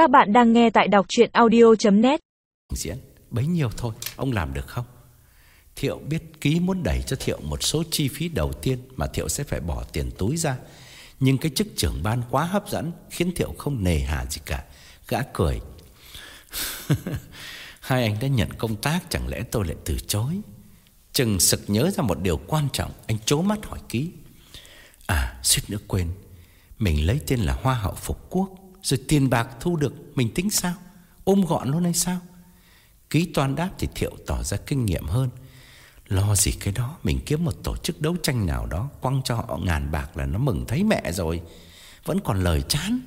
Các bạn đang nghe tại đọc chuyện audio.net Diễn, bấy nhiêu thôi, ông làm được không? Thiệu biết ký muốn đẩy cho Thiệu một số chi phí đầu tiên mà Thiệu sẽ phải bỏ tiền túi ra. Nhưng cái chức trưởng ban quá hấp dẫn khiến Thiệu không nề hà gì cả. Gã cười. Hai anh đã nhận công tác chẳng lẽ tôi lại từ chối? Chừng sực nhớ ra một điều quan trọng, anh chố mắt hỏi ký. À, suýt nữa quên. Mình lấy tên là Hoa hậu Phục Quốc rồi tiền bạc thu được, Mình tính sao? Ôm gọn luôn hay sao? Ký toán đáp thì Thiệu tỏ ra kinh nghiệm hơn. Lo gì cái đó, Mình kiếm một tổ chức đấu tranh nào đó, Quăng cho họ ngàn bạc là nó mừng thấy mẹ rồi. Vẫn còn lời chán.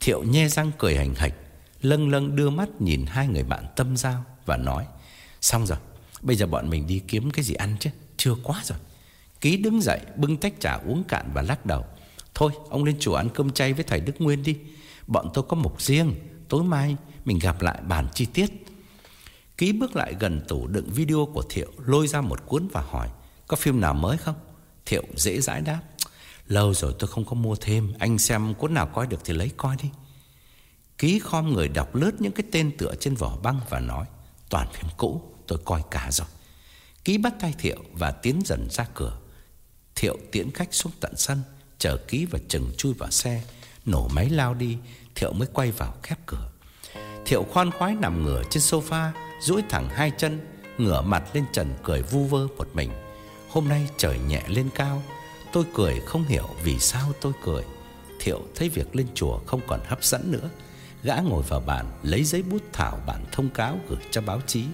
Thiệu nhe răng cười hành hạch, Lâng lâng đưa mắt nhìn hai người bạn tâm giao Và nói, Xong rồi, Bây giờ bọn mình đi kiếm cái gì ăn chứ? Chưa quá rồi. Ký đứng dậy, bưng tách trà uống cạn và lắc đầu. Thôi, ông lên chùa ăn cơm chay với thầy Đức Nguyên đi. Bọn tôi có mục riêng. Tối mai mình gặp lại bàn chi tiết. Ký bước lại gần tủ đựng video của Thiệu, Lôi ra một cuốn và hỏi, Có phim nào mới không? Thiệu dễ dãi đáp, Lâu rồi tôi không có mua thêm. Anh xem cuốn nào coi được thì lấy coi đi. Ký khom người đọc lướt những cái tên tựa trên vỏ băng và nói, Toàn phim cũ, tôi coi cả rồi. Ký bắt tay Thiệu và tiến dần ra cửa. Thiệu tiễn khách xuống tận sân. Chờ ký và chừng chui vào xe, Nổ máy lao đi, Thiệu mới quay vào khép cửa. Thiệu khoan khoái nằm ngửa trên sofa, duỗi thẳng hai chân, Ngửa mặt lên trần cười vu vơ một mình. Hôm nay trời nhẹ lên cao, Tôi cười không hiểu vì sao tôi cười. Thiệu thấy việc lên chùa không còn hấp dẫn nữa, Gã ngồi vào bàn Lấy giấy bút thảo bản thông cáo gửi cho báo chí.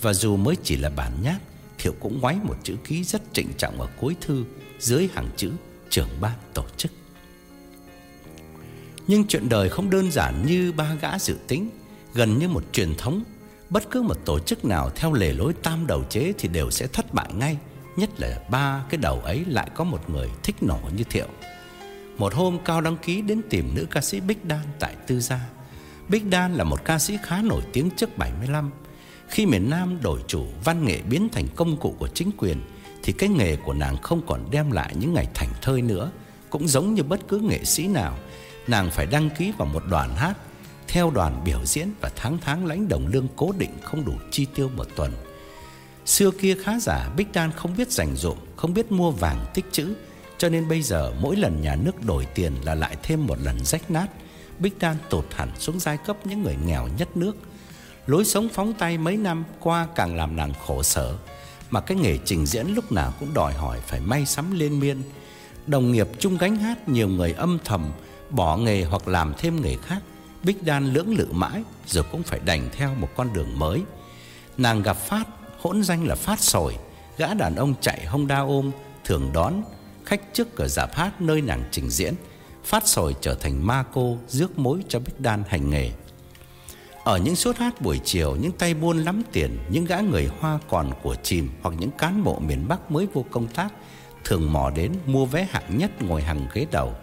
Và dù mới chỉ là bản nháp, Thiệu cũng ngoáy một chữ ký rất trịnh trọng ở cuối thư, Dưới hàng chữ trưởng ban tổ chức. Nhưng chuyện đời không đơn giản như ba gã dự tính, Gần như một truyền thống. Bất cứ một tổ chức nào theo lề lối tam đầu chế Thì đều sẽ thất bại ngay, Nhất là ba cái đầu ấy lại có một người thích nổ như Thiệu. Một hôm Cao đăng ký đến tìm nữ ca sĩ Bích Đan tại Tư Gia. Bích Đan là một ca sĩ khá nổi tiếng trước 75 Khi miền Nam đổi chủ, văn nghệ biến thành công cụ của chính quyền thì cái nghề của nàng không còn đem lại những ngày thành thơi nữa. Cũng giống như bất cứ nghệ sĩ nào, nàng phải đăng ký vào một đoàn hát, theo đoàn biểu diễn và tháng tháng lãnh đồng lương cố định không đủ chi tiêu một tuần. Xưa kia khá giả Bích Đan không biết dành dụm, không biết mua vàng tích trữ, cho nên bây giờ mỗi lần nhà nước đổi tiền là lại thêm một lần rách nát. Bích Đan tụt hẳn xuống giai cấp những người nghèo nhất nước. Lối sống phóng tay mấy năm qua càng làm nàng khổ sở. Mà cái nghề trình diễn lúc nào cũng đòi hỏi phải may sắm liên miên. Đồng nghiệp chung gánh hát, nhiều người âm thầm, Bỏ nghề hoặc làm thêm nghề khác. Bích Đan lưỡng lự mãi Rồi cũng phải đành theo một con đường mới. Nàng gặp Phát, Hỗn danh là Phát sồi. Gã đàn ông chạy Honda ôm, Thường đón khách trước cửa dạp hát nơi nàng trình diễn. Phát sồi trở thành ma cô, Rước mối cho Bích Đan hành nghề ở những suốt hát buổi chiều, những tay buôn lắm tiền, những gã người Hoa còn của chìm hoặc những cán bộ miền Bắc mới vô công tác thường mò đến mua vé hạng nhất ngồi hàng ghế đầu,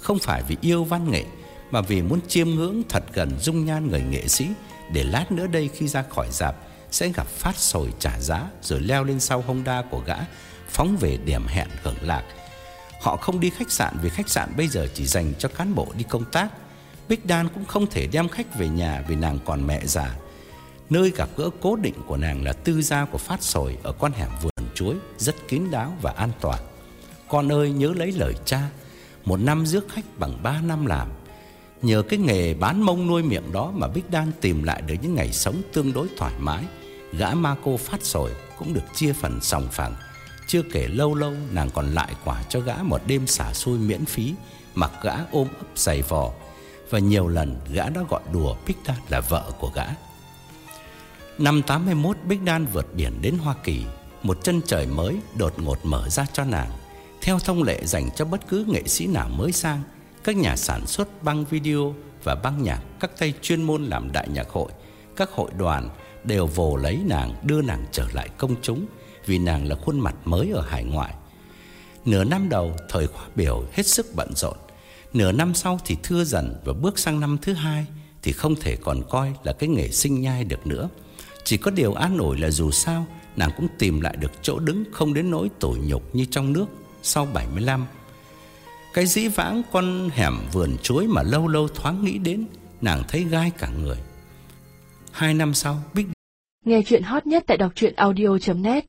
không phải vì yêu văn nghệ mà vì muốn chiêm ngưỡng thật gần dung nhan người nghệ sĩ để lát nữa đây khi ra khỏi dạp sẽ gặp phát sồi trả giá rồi leo lên sau Honda của gã phóng về điểm hẹn hưởng lạc. Họ không đi khách sạn vì khách sạn bây giờ chỉ dành cho cán bộ đi công tác Bích Đan cũng không thể đem khách về nhà vì nàng còn mẹ già. Nơi gặp gỡ cố định của nàng là tư gia của Phát Sồi ở con hẻm vườn chuối, rất kín đáo và an toàn. Con ơi nhớ lấy lời cha, một năm rước khách bằng ba năm làm. Nhờ cái nghề bán mông nuôi miệng đó mà Bích Đan tìm lại được những ngày sống tương đối thoải mái. Gã ma cô Phát Sồi cũng được chia phần sòng phẳng. Chưa kể lâu lâu nàng còn lại quả cho gã một đêm xả xui miễn phí, mặc gã ôm ấp giày vò và nhiều lần gã đã gọi đùa Bích Đan là vợ của gã. Năm 81 Bích Đan vượt biển đến Hoa Kỳ, một chân trời mới đột ngột mở ra cho nàng. Theo thông lệ dành cho bất cứ nghệ sĩ nào mới sang, các nhà sản xuất băng video và băng nhạc, các tay chuyên môn làm đại nhạc hội, các hội đoàn đều vồ lấy nàng đưa nàng trở lại công chúng vì nàng là khuôn mặt mới ở hải ngoại. Nửa năm đầu, thời khóa biểu hết sức bận rộn, Nửa năm sau thì thưa dần và bước sang năm thứ hai thì không thể còn coi là cái nghề sinh nhai được nữa. Chỉ có điều an ủi là dù sao nàng cũng tìm lại được chỗ đứng không đến nỗi tủi nhục như trong nước sau 75. Cái dĩ vãng con hẻm vườn chuối mà lâu lâu thoáng nghĩ đến, Nàng thấy gai cả người Hai năm sau Bích Nghe chuyện hot nhất tại đọc truyện audio.net